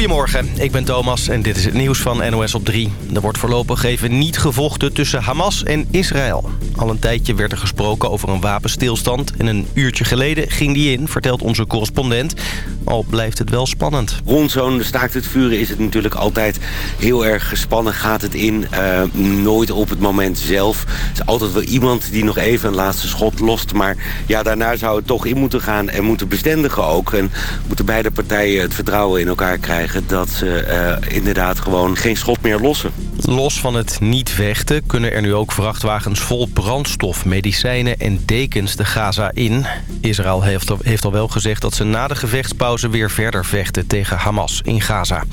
Goedemorgen, ik ben Thomas en dit is het nieuws van NOS op 3. Er wordt voorlopig even niet gevochten tussen Hamas en Israël. Al een tijdje werd er gesproken over een wapenstilstand... en een uurtje geleden ging die in, vertelt onze correspondent. Al blijft het wel spannend. Rond zo'n staakt het vuren is het natuurlijk altijd heel erg gespannen. Gaat het in, uh, nooit op het moment zelf. Er is altijd wel iemand die nog even een laatste schot lost. Maar ja, daarna zou het toch in moeten gaan en moeten bestendigen ook. En moeten beide partijen het vertrouwen in elkaar krijgen... dat ze uh, inderdaad gewoon geen schot meer lossen. Los van het niet vechten kunnen er nu ook vrachtwagens vol brandstof, medicijnen en dekens de Gaza in. Israël heeft, heeft al wel gezegd dat ze na de gevechtspauze weer verder vechten tegen Hamas in Gaza.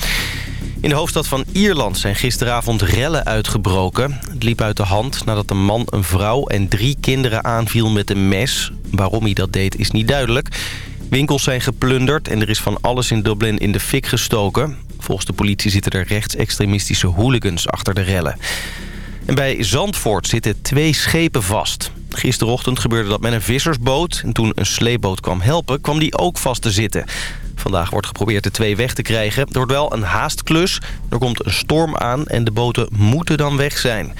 In de hoofdstad van Ierland zijn gisteravond rellen uitgebroken. Het liep uit de hand nadat een man een vrouw en drie kinderen aanviel met een mes. Waarom hij dat deed is niet duidelijk. Winkels zijn geplunderd en er is van alles in Dublin in de fik gestoken. Volgens de politie zitten er rechtsextremistische hooligans achter de rellen. En bij Zandvoort zitten twee schepen vast. Gisterochtend gebeurde dat met een vissersboot. En toen een sleepboot kwam helpen, kwam die ook vast te zitten. Vandaag wordt geprobeerd de twee weg te krijgen. Er wordt wel een haastklus. Er komt een storm aan en de boten moeten dan weg zijn.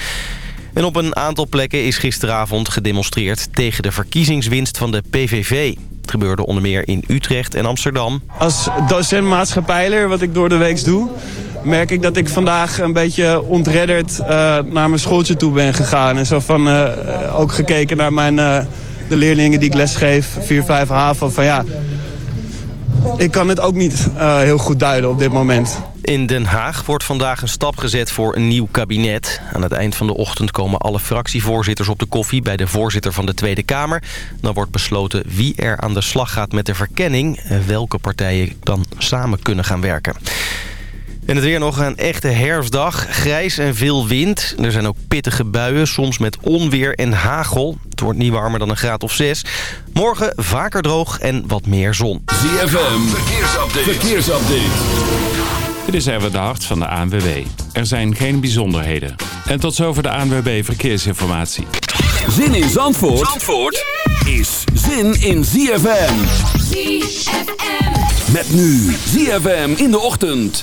En op een aantal plekken is gisteravond gedemonstreerd... tegen de verkiezingswinst van de PVV. Het gebeurde onder meer in Utrecht en Amsterdam. Als docent maatschappijler, wat ik door de week doe... merk ik dat ik vandaag een beetje ontredderd uh, naar mijn schooltje toe ben gegaan. En zo van, uh, ook gekeken naar mijn, uh, de leerlingen die ik lesgeef, 4, 5 HAVO. Van ja, ik kan het ook niet uh, heel goed duiden op dit moment. In Den Haag wordt vandaag een stap gezet voor een nieuw kabinet. Aan het eind van de ochtend komen alle fractievoorzitters op de koffie... bij de voorzitter van de Tweede Kamer. Dan wordt besloten wie er aan de slag gaat met de verkenning... en welke partijen dan samen kunnen gaan werken. En het weer nog een echte herfstdag. Grijs en veel wind. Er zijn ook pittige buien, soms met onweer en hagel. Het wordt niet warmer dan een graad of 6. Morgen vaker droog en wat meer zon. ZFM, verkeersupdate. verkeersupdate. Dit is even de hart van de ANWB. Er zijn geen bijzonderheden. En tot zover de ANWB Verkeersinformatie. Zin in Zandvoort, Zandvoort is zin in ZFM. ZFM. Met nu ZFM in de ochtend.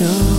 yo.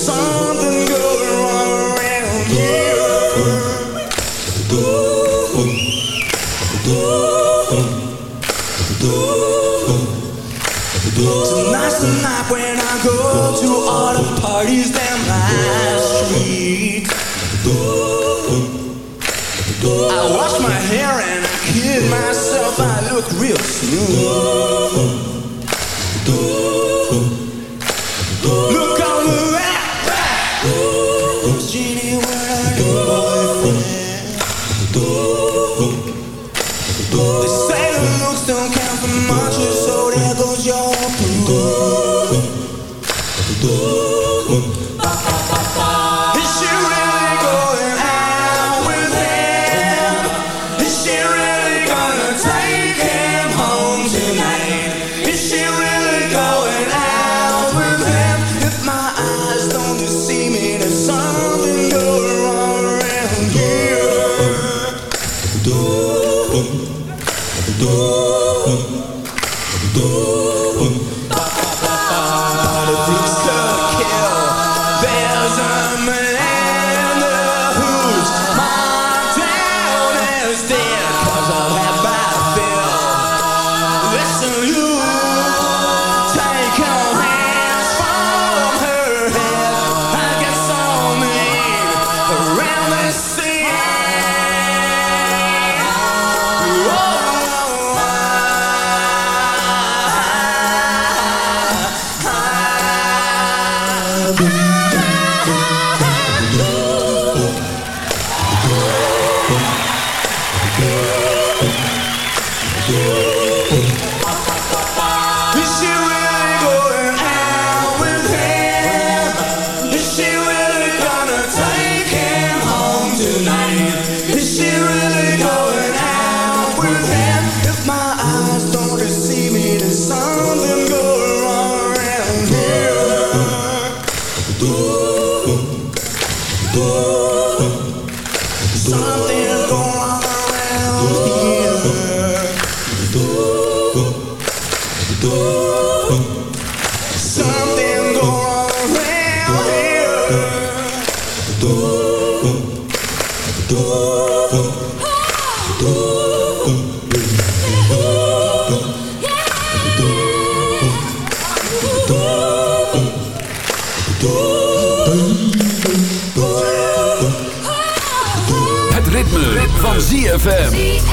sorry Is ZFM.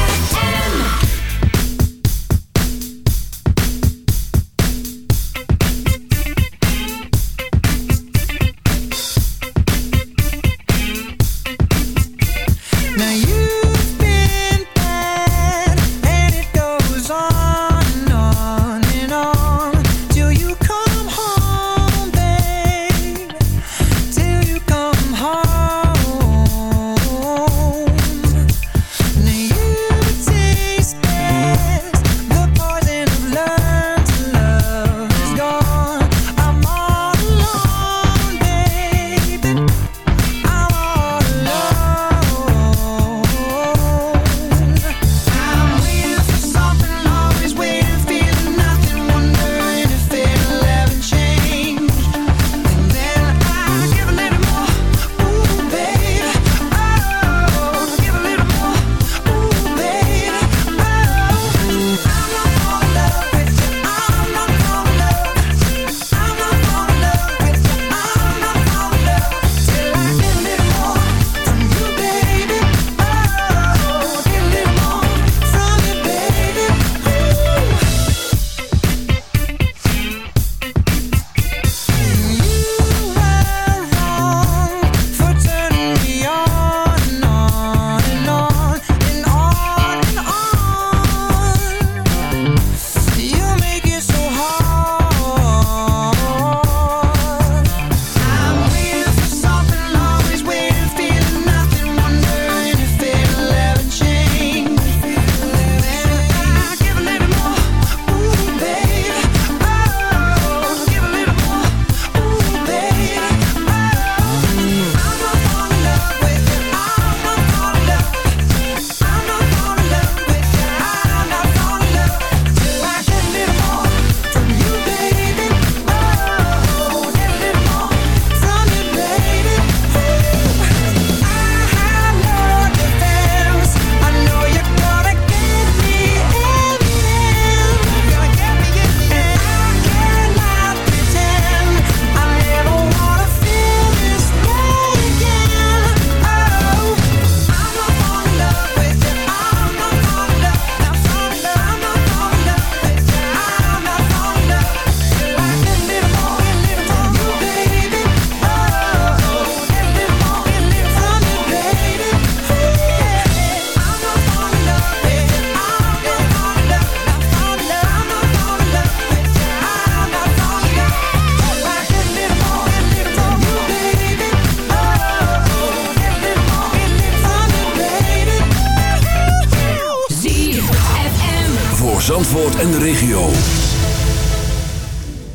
en de regio.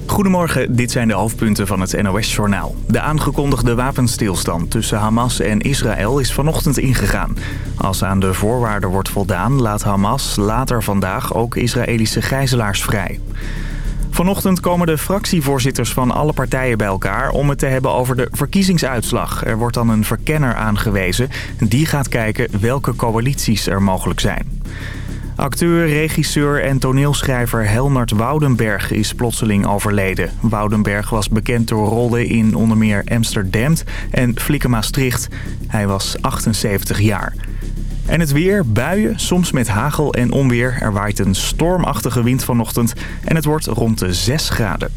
Goedemorgen, dit zijn de hoofdpunten van het NOS-journaal. De aangekondigde wapenstilstand tussen Hamas en Israël is vanochtend ingegaan. Als aan de voorwaarden wordt voldaan, laat Hamas later vandaag ook Israëlische gijzelaars vrij. Vanochtend komen de fractievoorzitters van alle partijen bij elkaar om het te hebben over de verkiezingsuitslag. Er wordt dan een verkenner aangewezen. Die gaat kijken welke coalities er mogelijk zijn. Acteur, regisseur en toneelschrijver Helmert Woudenberg is plotseling overleden. Woudenberg was bekend door rollen in onder meer Amsterdam en Flikke Maastricht. Hij was 78 jaar. En het weer, buien, soms met hagel en onweer. Er waait een stormachtige wind vanochtend en het wordt rond de 6 graden.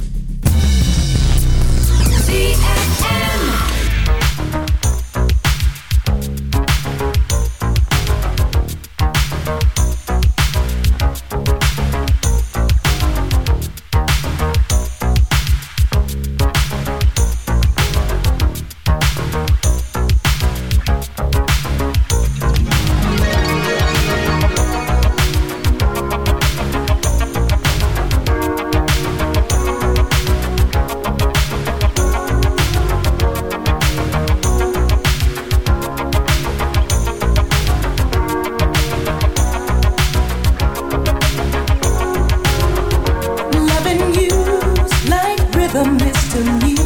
to me.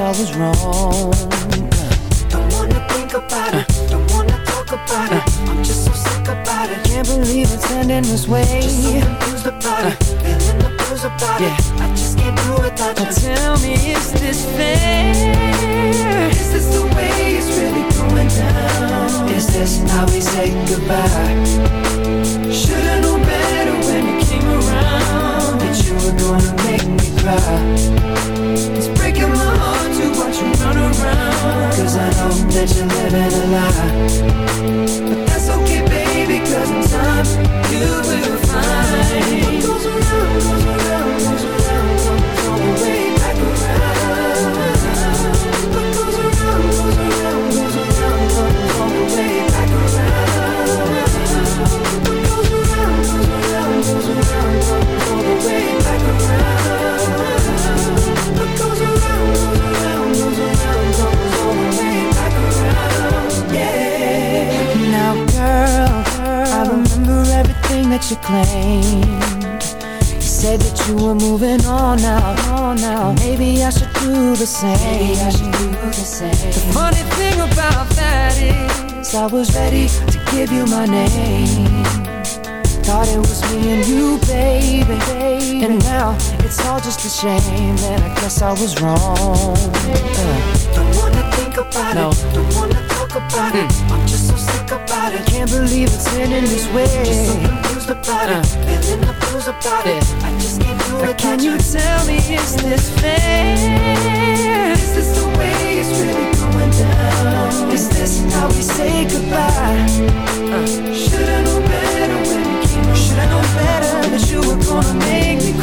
I was wrong. And now it's all just a shame, and I guess I was wrong. Uh. Don't wanna think about no. it, don't wanna talk about mm. it. Hmm. I'm just so sick about it. Can't believe it's ending this way. Just so confused about uh. it, feeling the blues about yeah. it. I just can't do it. Can you tell me is this fair? Is this the way it's really going down? Is this how we say goodbye? Uh. Should've known better when we came. Should've known better that you were gonna make me.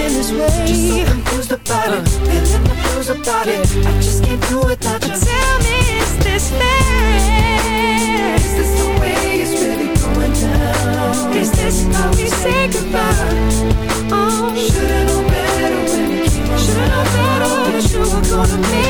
feeling this way. Just so confused about uh. it, feeling the blues about it. I just can't do without you. Tell me, is this fair? Is this the way it's really going down? Is this how we say goodbye? Oh, should've known better when you came. Should've known better that you were gonna be.